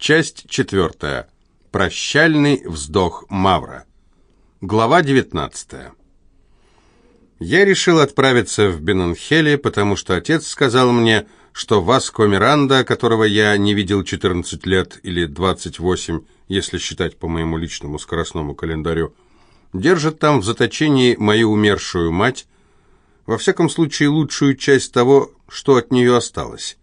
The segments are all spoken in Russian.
Часть четвертая. Прощальный вздох Мавра. Глава 19. Я решил отправиться в Бенанхеле, потому что отец сказал мне, что Васко Миранда, которого я не видел 14 лет или 28, если считать по моему личному скоростному календарю, держит там в заточении мою умершую мать, во всяком случае лучшую часть того, что от нее осталось.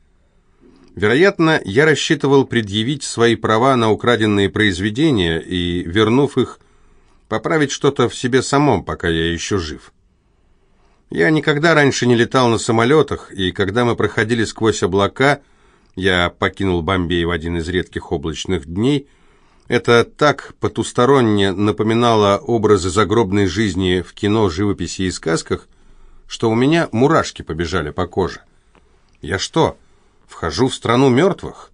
Вероятно, я рассчитывал предъявить свои права на украденные произведения и, вернув их, поправить что-то в себе самом, пока я еще жив. Я никогда раньше не летал на самолетах, и когда мы проходили сквозь облака, я покинул Бомбей в один из редких облачных дней, это так потусторонне напоминало образы загробной жизни в кино, живописи и сказках, что у меня мурашки побежали по коже. Я что, Вхожу в страну мертвых.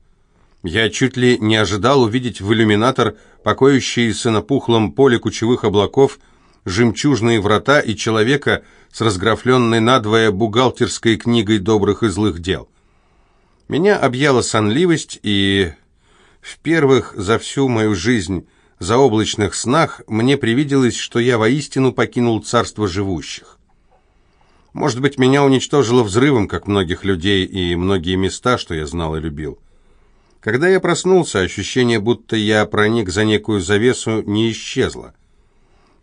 Я чуть ли не ожидал увидеть в иллюминатор покоящиеся на пухлом поле кучевых облаков жемчужные врата и человека с разграфленной надвое бухгалтерской книгой добрых и злых дел. Меня объяла сонливость, и в первых за всю мою жизнь заоблачных снах мне привиделось, что я воистину покинул царство живущих. Может быть, меня уничтожило взрывом, как многих людей и многие места, что я знал и любил. Когда я проснулся, ощущение, будто я проник за некую завесу, не исчезло.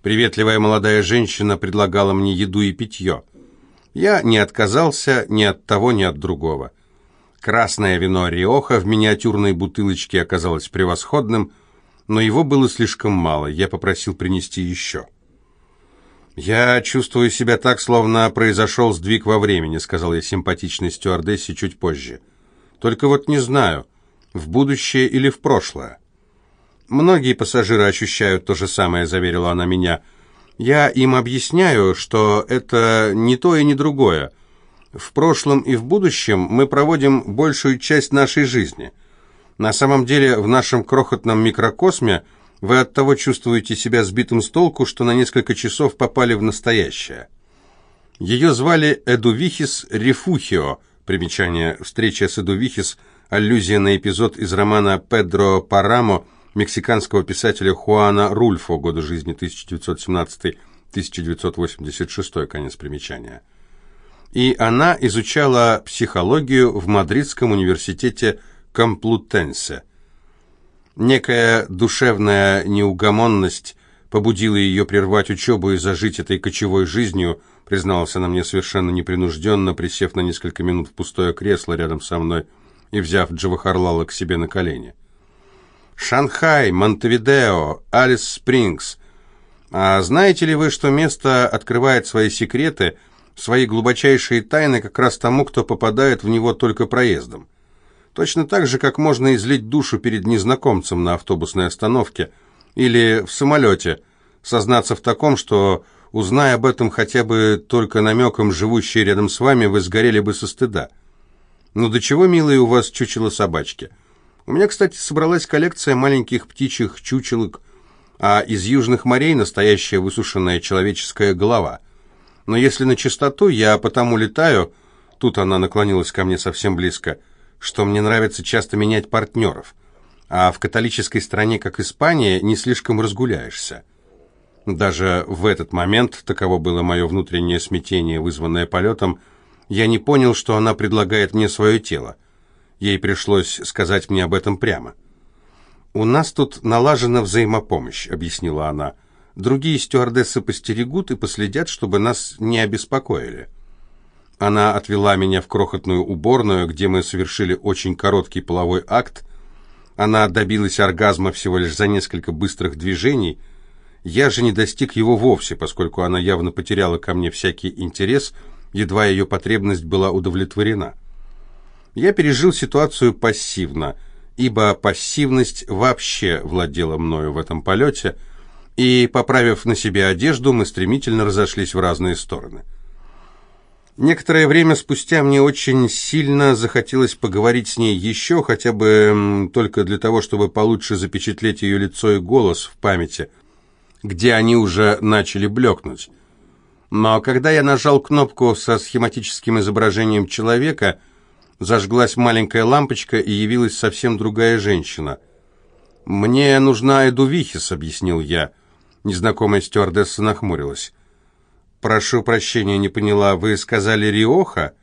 Приветливая молодая женщина предлагала мне еду и питье. Я не отказался ни от того, ни от другого. Красное вино Риоха в миниатюрной бутылочке оказалось превосходным, но его было слишком мало, я попросил принести еще. «Я чувствую себя так, словно произошел сдвиг во времени», сказал я симпатичной стюардессе чуть позже. «Только вот не знаю, в будущее или в прошлое». «Многие пассажиры ощущают то же самое», заверила она меня. «Я им объясняю, что это не то и не другое. В прошлом и в будущем мы проводим большую часть нашей жизни. На самом деле в нашем крохотном микрокосме – вы от того чувствуете себя сбитым с толку, что на несколько часов попали в настоящее. Ее звали Эдувихис Рефухио. Примечание «Встреча с Эдувихис» – аллюзия на эпизод из романа «Педро Парамо» мексиканского писателя Хуана Рульфо, года жизни 1917-1986, конец примечания. И она изучала психологию в Мадридском университете Комплутенсе – Некая душевная неугомонность побудила ее прервать учебу и зажить этой кочевой жизнью, призналась она мне совершенно непринужденно, присев на несколько минут в пустое кресло рядом со мной и взяв Джавахарлала к себе на колени. «Шанхай, Монтевидео, Алис Спрингс. А знаете ли вы, что место открывает свои секреты, свои глубочайшие тайны как раз тому, кто попадает в него только проездом?» Точно так же, как можно излить душу перед незнакомцем на автобусной остановке или в самолете, сознаться в таком, что, узная об этом хотя бы только намеком, живущие рядом с вами, вы сгорели бы со стыда. Ну до чего, милые, у вас чучело собачки? У меня, кстати, собралась коллекция маленьких птичьих чучелок, а из южных морей настоящая высушенная человеческая голова. Но если на чистоту, я потому летаю, тут она наклонилась ко мне совсем близко, — что мне нравится часто менять партнеров, а в католической стране, как Испания, не слишком разгуляешься. Даже в этот момент, таково было мое внутреннее смятение, вызванное полетом, я не понял, что она предлагает мне свое тело. Ей пришлось сказать мне об этом прямо. «У нас тут налажена взаимопомощь», — объяснила она. «Другие стюардессы постерегут и последят, чтобы нас не обеспокоили». Она отвела меня в крохотную уборную, где мы совершили очень короткий половой акт. Она добилась оргазма всего лишь за несколько быстрых движений. Я же не достиг его вовсе, поскольку она явно потеряла ко мне всякий интерес, едва ее потребность была удовлетворена. Я пережил ситуацию пассивно, ибо пассивность вообще владела мною в этом полете, и, поправив на себе одежду, мы стремительно разошлись в разные стороны. Некоторое время спустя мне очень сильно захотелось поговорить с ней еще, хотя бы только для того, чтобы получше запечатлеть ее лицо и голос в памяти, где они уже начали блекнуть. Но когда я нажал кнопку со схематическим изображением человека, зажглась маленькая лампочка и явилась совсем другая женщина – «Мне нужна Эдувихис», — объяснил я. Незнакомая стюардесса нахмурилась. «Прошу прощения, не поняла, вы сказали Риоха?»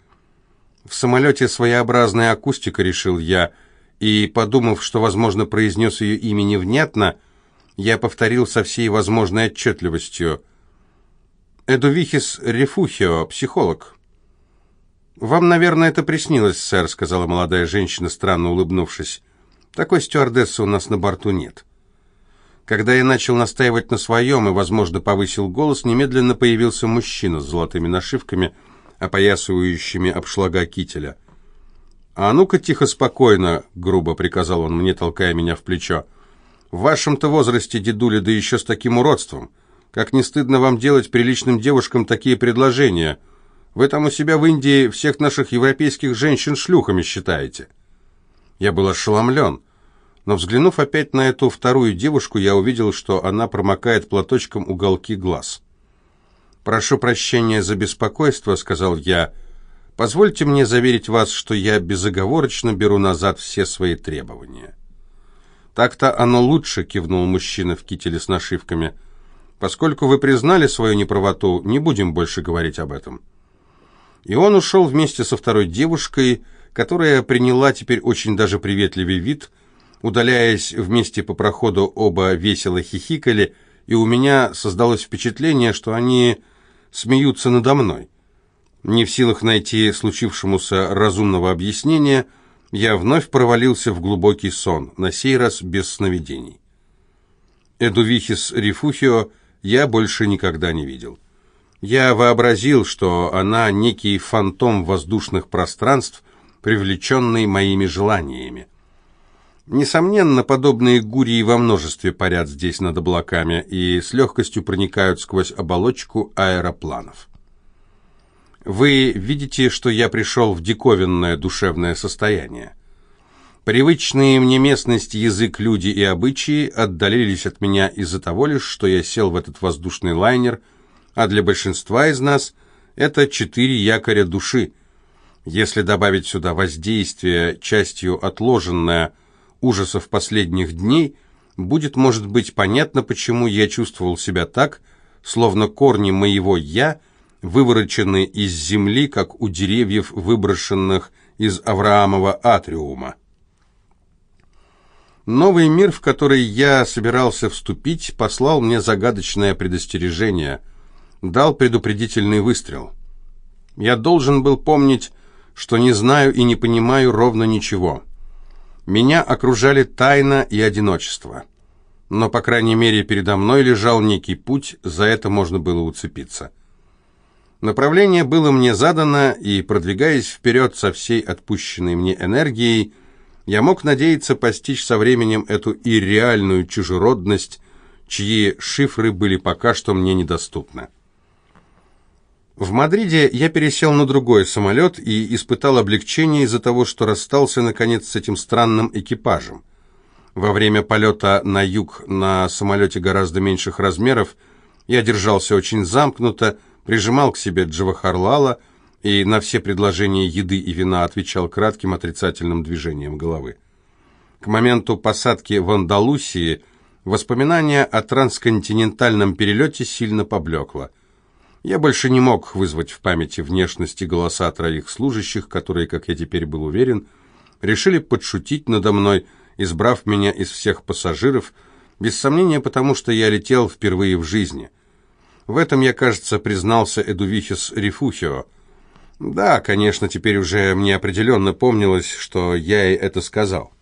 «В самолете своеобразная акустика», — решил я, и, подумав, что, возможно, произнес ее имя невнятно, я повторил со всей возможной отчетливостью. «Эдувихис Рефухио, психолог». «Вам, наверное, это приснилось, сэр», — сказала молодая женщина, странно улыбнувшись. «Такой стюардессы у нас на борту нет». Когда я начал настаивать на своем и, возможно, повысил голос, немедленно появился мужчина с золотыми нашивками, опоясывающими обшлага кителя. «А ну-ка, тихо, спокойно», — грубо приказал он мне, толкая меня в плечо. «В вашем-то возрасте, дедуля, да еще с таким уродством. Как не стыдно вам делать приличным девушкам такие предложения? Вы там у себя в Индии всех наших европейских женщин шлюхами считаете». Я был ошеломлен. Но взглянув опять на эту вторую девушку, я увидел, что она промокает платочком уголки глаз. «Прошу прощения за беспокойство», — сказал я. «Позвольте мне заверить вас, что я безоговорочно беру назад все свои требования». «Так-то оно лучше», — кивнул мужчина в кителе с нашивками. «Поскольку вы признали свою неправоту, не будем больше говорить об этом». И он ушел вместе со второй девушкой, которая приняла теперь очень даже приветливый вид — Удаляясь вместе по проходу, оба весело хихикали, и у меня создалось впечатление, что они смеются надо мной. Не в силах найти случившемуся разумного объяснения, я вновь провалился в глубокий сон, на сей раз без сновидений. Эдувихис Рифухио я больше никогда не видел. Я вообразил, что она некий фантом воздушных пространств, привлеченный моими желаниями. Несомненно, подобные гурии во множестве парят здесь над облаками и с легкостью проникают сквозь оболочку аэропланов. Вы видите, что я пришел в диковинное душевное состояние. Привычные мне местность, язык, люди и обычаи отдалились от меня из-за того лишь, что я сел в этот воздушный лайнер, а для большинства из нас это четыре якоря души. Если добавить сюда воздействие, частью отложенное – ужасов последних дней, будет, может быть, понятно, почему я чувствовал себя так, словно корни моего «я» выворочены из земли, как у деревьев, выброшенных из Авраамова атриума. Новый мир, в который я собирался вступить, послал мне загадочное предостережение, дал предупредительный выстрел. Я должен был помнить, что не знаю и не понимаю ровно ничего. Меня окружали тайна и одиночество. Но, по крайней мере, передо мной лежал некий путь, за это можно было уцепиться. Направление было мне задано, и, продвигаясь вперед со всей отпущенной мне энергией, я мог надеяться постичь со временем эту ирреальную чужеродность, чьи шифры были пока что мне недоступны. В Мадриде я пересел на другой самолет и испытал облегчение из-за того, что расстался, наконец, с этим странным экипажем. Во время полета на юг на самолете гораздо меньших размеров я держался очень замкнуто, прижимал к себе Джавахарлала и на все предложения еды и вина отвечал кратким отрицательным движением головы. К моменту посадки в Андалусии воспоминание о трансконтинентальном перелете сильно поблекло. Я больше не мог вызвать в памяти внешности голоса троих служащих, которые, как я теперь был уверен, решили подшутить надо мной, избрав меня из всех пассажиров, без сомнения потому, что я летел впервые в жизни. В этом я, кажется, признался Эдувихис Рифухио. Да, конечно, теперь уже мне определенно помнилось, что я ей это сказал.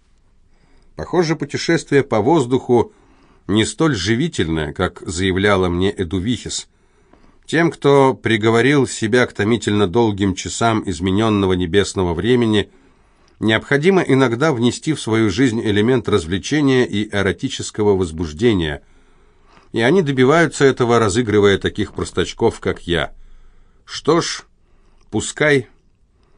Похоже, путешествие по воздуху не столь живительное, как заявляла мне Эдувихис – тем, кто приговорил себя к томительно долгим часам измененного небесного времени, необходимо иногда внести в свою жизнь элемент развлечения и эротического возбуждения. И они добиваются этого, разыгрывая таких простачков, как я. Что ж, пускай.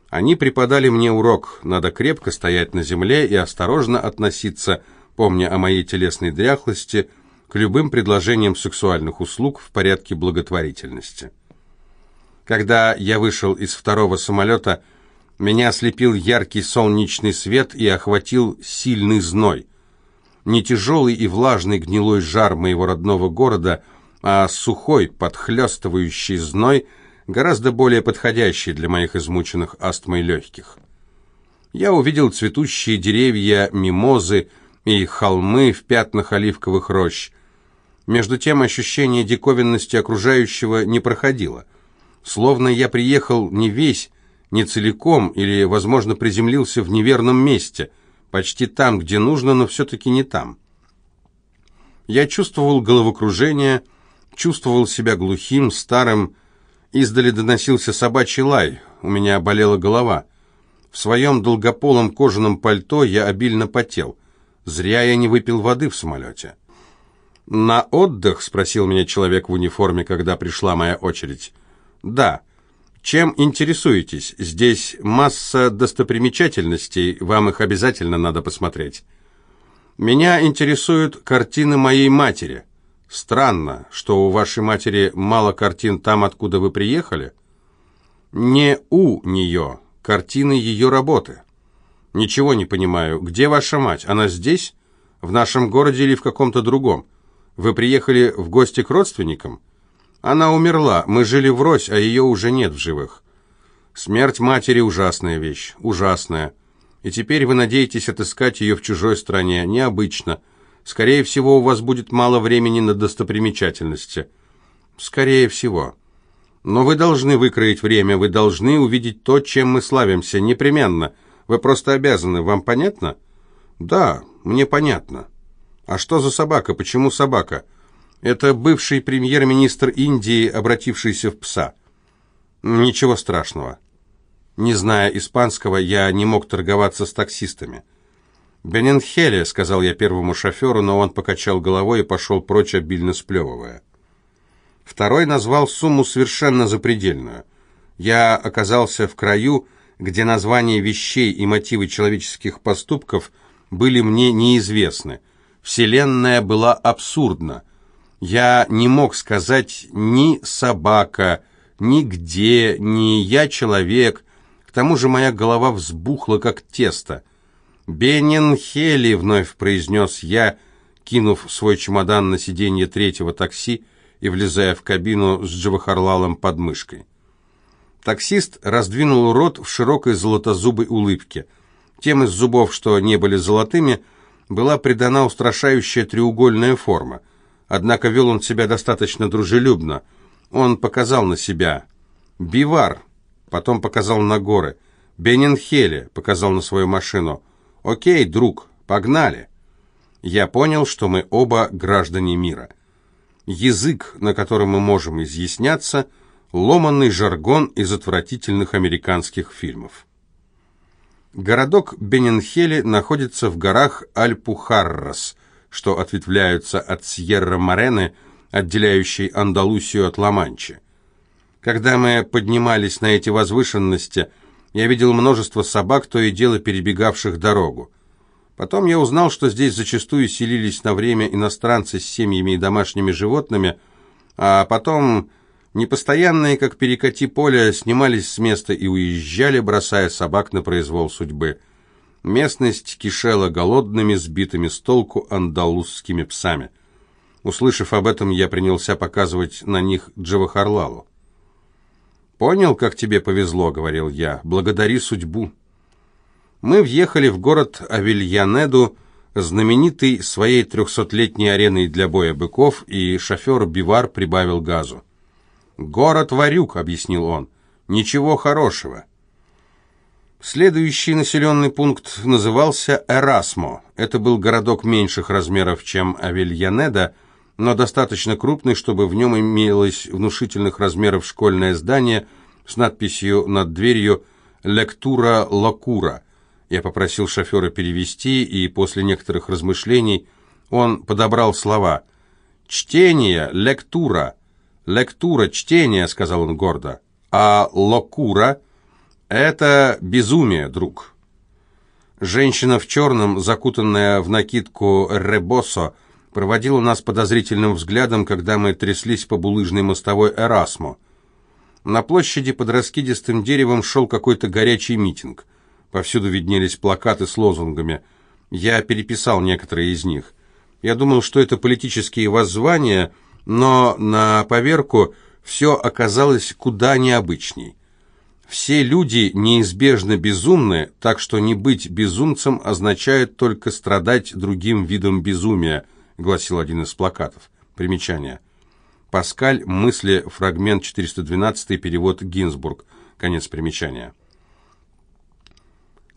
Они преподали мне урок. Надо крепко стоять на земле и осторожно относиться, помня о моей телесной дряхлости, к любым предложениям сексуальных услуг в порядке благотворительности. Когда я вышел из второго самолета, меня ослепил яркий солнечный свет и охватил сильный зной. не тяжелый и влажный гнилой жар моего родного города, а сухой, подхлестывающий зной, гораздо более подходящий для моих измученных астмой легких. Я увидел цветущие деревья, мимозы и холмы в пятнах оливковых рощ. Между тем ощущение диковинности окружающего не проходило. Словно я приехал не весь, не целиком или, возможно, приземлился в неверном месте, почти там, где нужно, но все-таки не там. Я чувствовал головокружение, чувствовал себя глухим, старым, издали доносился собачий лай, у меня болела голова. В своем долгополом кожаном пальто я обильно потел. Зря я не выпил воды в самолете. «На отдых?» — спросил меня человек в униформе, когда пришла моя очередь. «Да. Чем интересуетесь? Здесь масса достопримечательностей, вам их обязательно надо посмотреть». «Меня интересуют картины моей матери. Странно, что у вашей матери мало картин там, откуда вы приехали?» «Не у нее. Картины ее работы». «Ничего не понимаю. Где ваша мать? Она здесь? В нашем городе или в каком-то другом?» Вы приехали в гости к родственникам? Она умерла, мы жили врозь, а ее уже нет в живых. Смерть матери ужасная вещь, ужасная. И теперь вы надеетесь отыскать ее в чужой стране, необычно. Скорее всего, у вас будет мало времени на достопримечательности. Скорее всего. Но вы должны выкроить время, вы должны увидеть то, чем мы славимся, непременно. Вы просто обязаны, вам понятно? Да, мне понятно. «А что за собака? Почему собака?» «Это бывший премьер-министр Индии, обратившийся в пса». «Ничего страшного». Не зная испанского, я не мог торговаться с таксистами. «Бененхеле», — сказал я первому шоферу, но он покачал головой и пошел прочь, обильно сплевывая. Второй назвал сумму совершенно запредельную. Я оказался в краю, где названия вещей и мотивы человеческих поступков были мне неизвестны — Вселенная была абсурдна. Я не мог сказать ни собака, ни где, ни я человек. К тому же моя голова взбухла, как тесто. «Бененхели», — вновь произнес я, кинув свой чемодан на сиденье третьего такси и влезая в кабину с Джавахарлалом под мышкой. Таксист раздвинул рот в широкой золотозубой улыбке. Тем из зубов, что не были золотыми, — была придана устрашающая треугольная форма. Однако вел он себя достаточно дружелюбно. Он показал на себя. «Бивар», потом показал на горы. «Бенинхеле», показал на свою машину. «Окей, друг, погнали». Я понял, что мы оба граждане мира. Язык, на котором мы можем изъясняться, ломанный жаргон из отвратительных американских фильмов. Городок Бененхели находится в горах Альпухаррас, что ответвляются от Сьерра-Морены, отделяющей Андалусию от Ла-Манчи. Когда мы поднимались на эти возвышенности, я видел множество собак, то и дело перебегавших дорогу. Потом я узнал, что здесь зачастую селились на время иностранцы с семьями и домашними животными, а потом Непостоянные, как перекати поля, снимались с места и уезжали, бросая собак на произвол судьбы. Местность кишела голодными, сбитыми с толку андалузскими псами. Услышав об этом, я принялся показывать на них Джавахарлалу. «Понял, как тебе повезло», — говорил я, — «благодари судьбу». Мы въехали в город Авильянеду, знаменитый своей трехсотлетней ареной для боя быков, и шофер Бивар прибавил газу. «Город Варюк», — объяснил он. «Ничего хорошего». Следующий населенный пункт назывался Эрасмо. Это был городок меньших размеров, чем Авельянеда, но достаточно крупный, чтобы в нем имелось внушительных размеров школьное здание с надписью над дверью «Лектура Лакура». Я попросил шофера перевести, и после некоторых размышлений он подобрал слова «Чтение, лектура». «Лектура, чтение», — сказал он гордо. «А локура — это безумие, друг». Женщина в черном, закутанная в накидку ребосо, проводила нас подозрительным взглядом, когда мы тряслись по булыжной мостовой Эрасмо. На площади под раскидистым деревом шел какой-то горячий митинг. Повсюду виднелись плакаты с лозунгами. Я переписал некоторые из них — Я думал, что это политические воззвания, но на поверку все оказалось куда необычней. Все люди неизбежно безумны, так что не быть безумцем означает только страдать другим видом безумия, гласил один из плакатов. Примечание. Паскаль, мысли, фрагмент 412, перевод Гинзбург. Конец примечания.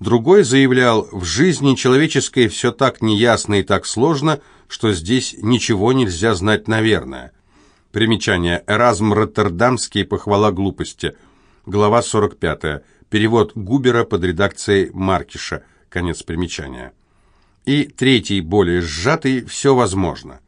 Другой заявлял, в жизни человеческой все так неясно и так сложно, что здесь ничего нельзя знать наверное. Примечание. Эразм Роттердамский «Похвала глупости». Глава 45. Перевод Губера под редакцией Маркиша. Конец примечания. И третий, более сжатый, «Все возможно».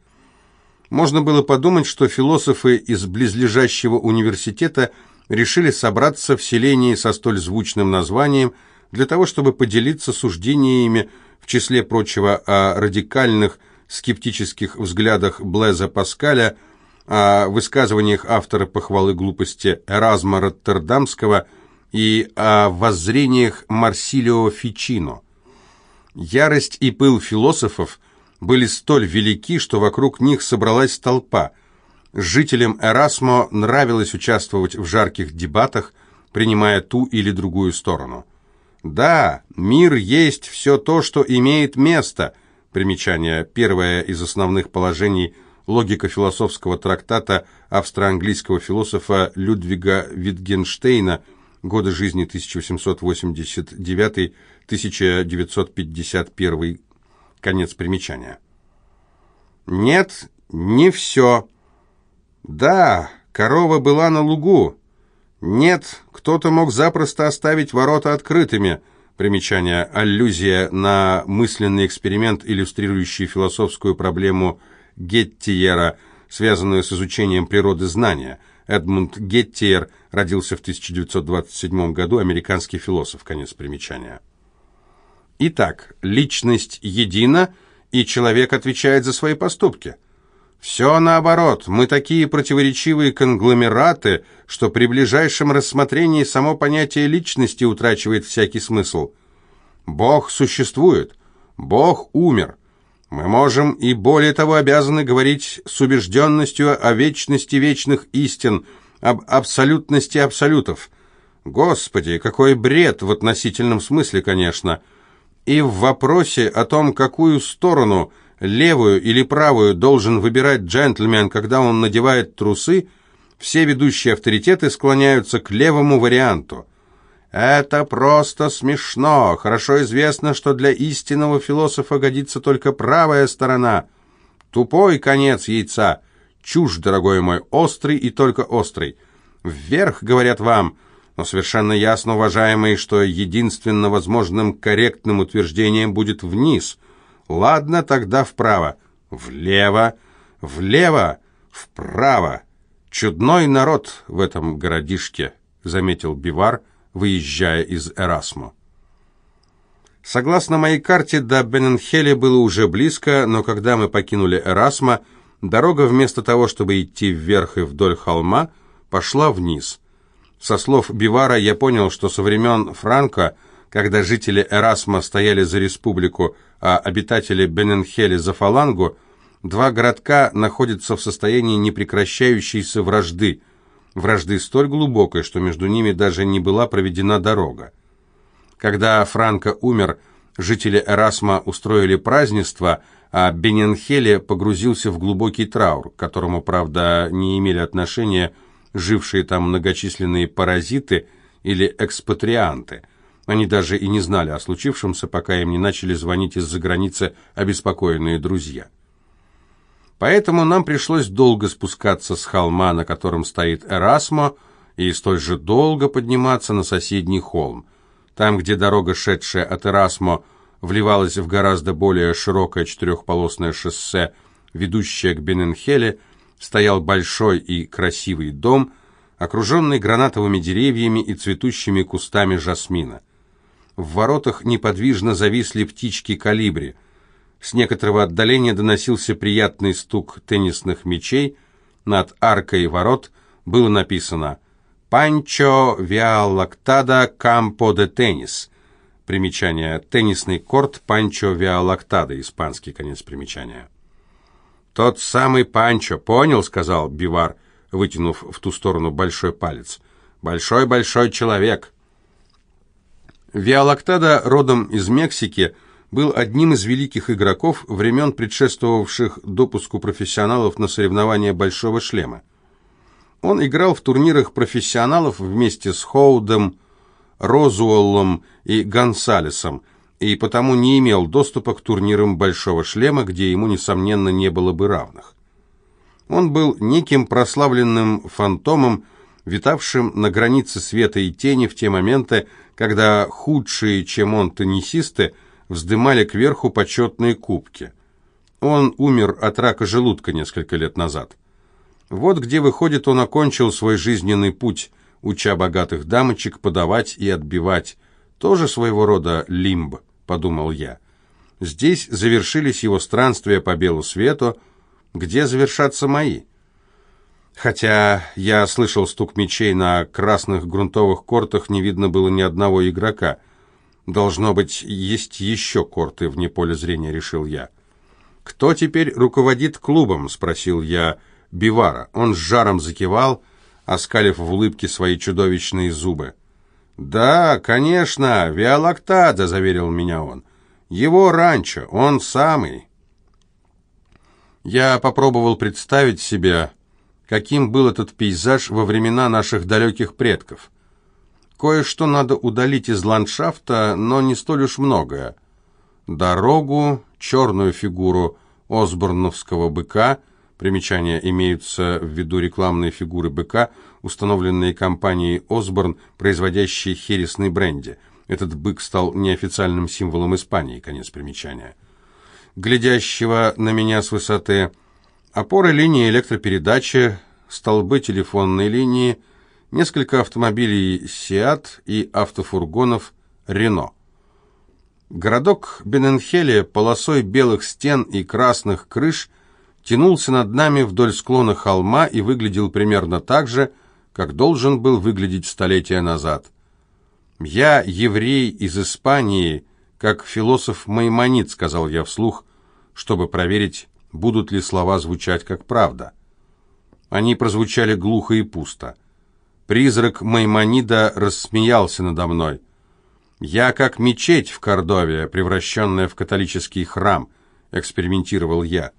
Можно было подумать, что философы из близлежащего университета решили собраться в селении со столь звучным названием – для того, чтобы поделиться суждениями, в числе прочего, о радикальных скептических взглядах Блеза Паскаля, о высказываниях автора похвалы глупости Эразма Роттердамского и о воззрениях Марсилио Фичино. Ярость и пыл философов были столь велики, что вокруг них собралась толпа. Жителям Эрасмо нравилось участвовать в жарких дебатах, принимая ту или другую сторону. Да, мир есть все то, что имеет место. Примечание. Первое из основных положений логика философского трактата австро-английского философа Людвига Витгенштейна, годы жизни 1889-1951, конец примечания. Нет, не все. Да, корова была на лугу, нет, кто-то мог запросто оставить ворота открытыми. Примечание. Аллюзия на мысленный эксперимент, иллюстрирующий философскую проблему Геттиера, связанную с изучением природы знания. Эдмунд Геттиер родился в 1927 году, американский философ. Конец примечания. Итак, личность едина, и человек отвечает за свои поступки. Все наоборот, мы такие противоречивые конгломераты, что при ближайшем рассмотрении само понятие личности утрачивает всякий смысл. Бог существует, Бог умер. Мы можем и более того обязаны говорить с убежденностью о вечности вечных истин, об абсолютности абсолютов. Господи, какой бред в относительном смысле, конечно. И в вопросе о том, какую сторону – левую или правую должен выбирать джентльмен, когда он надевает трусы, все ведущие авторитеты склоняются к левому варианту. Это просто смешно. Хорошо известно, что для истинного философа годится только правая сторона. Тупой конец яйца. Чушь, дорогой мой, острый и только острый. Вверх, говорят вам, но совершенно ясно, уважаемый, что единственно возможным корректным утверждением будет вниз – Ладно, тогда вправо. Влево, влево, вправо. Чудной народ в этом городишке, заметил Бивар, выезжая из Эрасму. Согласно моей карте, до Бененхеля было уже близко, но когда мы покинули Эрасма, дорога вместо того, чтобы идти вверх и вдоль холма, пошла вниз. Со слов Бивара я понял, что со времен Франка – когда жители Эрасма стояли за республику, а обитатели Бененхели за фалангу, два городка находятся в состоянии непрекращающейся вражды, вражды столь глубокой, что между ними даже не была проведена дорога. Когда Франко умер, жители Эрасма устроили празднество, а Бененхеле погрузился в глубокий траур, к которому, правда, не имели отношения жившие там многочисленные паразиты или экспатрианты – они даже и не знали о случившемся, пока им не начали звонить из-за границы обеспокоенные друзья. Поэтому нам пришлось долго спускаться с холма, на котором стоит Эрасмо, и столь же долго подниматься на соседний холм. Там, где дорога, шедшая от Эрасмо, вливалась в гораздо более широкое четырехполосное шоссе, ведущее к Бененхеле, стоял большой и красивый дом, окруженный гранатовыми деревьями и цветущими кустами жасмина. В воротах неподвижно зависли птички калибри. С некоторого отдаления доносился приятный стук теннисных мячей. Над аркой ворот было написано «Панчо Виалактада Кампо де Теннис». Примечание. Теннисный корт Панчо Виалактада, испанский конец примечания. «Тот самый Панчо, понял?» — сказал Бивар, вытянув в ту сторону большой палец. «Большой-большой человек». Виалактада, родом из Мексики, был одним из великих игроков времен, предшествовавших допуску профессионалов на соревнования «Большого шлема». Он играл в турнирах профессионалов вместе с Хоудом, Розуоллом и Гонсалесом, и потому не имел доступа к турнирам «Большого шлема», где ему, несомненно, не было бы равных. Он был неким прославленным фантомом, витавшим на границе света и тени в те моменты, когда худшие, чем он, теннисисты вздымали кверху почетные кубки. Он умер от рака желудка несколько лет назад. Вот где, выходит, он окончил свой жизненный путь, уча богатых дамочек подавать и отбивать. Тоже своего рода лимб, подумал я. Здесь завершились его странствия по белу свету, где завершатся мои? Хотя я слышал стук мечей на красных грунтовых кортах, не видно было ни одного игрока. Должно быть, есть еще корты вне поля зрения, решил я. «Кто теперь руководит клубом?» — спросил я Бивара. Он с жаром закивал, оскалив в улыбке свои чудовищные зубы. «Да, конечно, Виолактада», — заверил меня он. «Его ранчо, он самый». Я попробовал представить себе каким был этот пейзаж во времена наших далеких предков. Кое-что надо удалить из ландшафта, но не столь уж многое. Дорогу, черную фигуру Осборновского быка, примечания имеются в виду рекламные фигуры быка, установленные компанией Осборн, производящей хересный бренди. Этот бык стал неофициальным символом Испании, конец примечания. Глядящего на меня с высоты – Опоры линии электропередачи, столбы телефонной линии, несколько автомобилей «Сиат» и автофургонов «Рено». Городок Бененхеле полосой белых стен и красных крыш тянулся над нами вдоль склона холма и выглядел примерно так же, как должен был выглядеть столетия назад. «Я еврей из Испании, как философ Маймонид», — сказал я вслух, чтобы проверить, будут ли слова звучать как правда. Они прозвучали глухо и пусто. Призрак Маймонида рассмеялся надо мной. «Я как мечеть в Кордове, превращенная в католический храм», — экспериментировал я.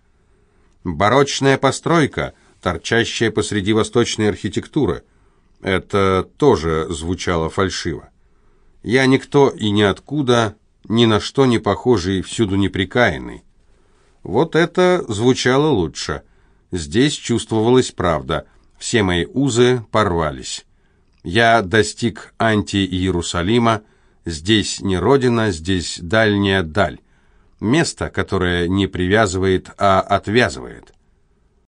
«Барочная постройка, торчащая посреди восточной архитектуры». Это тоже звучало фальшиво. Я никто и ниоткуда, ни на что не похожий, всюду неприкаянный. Вот это звучало лучше. Здесь чувствовалась правда. Все мои узы порвались. Я достиг анти-Иерусалима. Здесь не родина, здесь дальняя даль. Место, которое не привязывает, а отвязывает.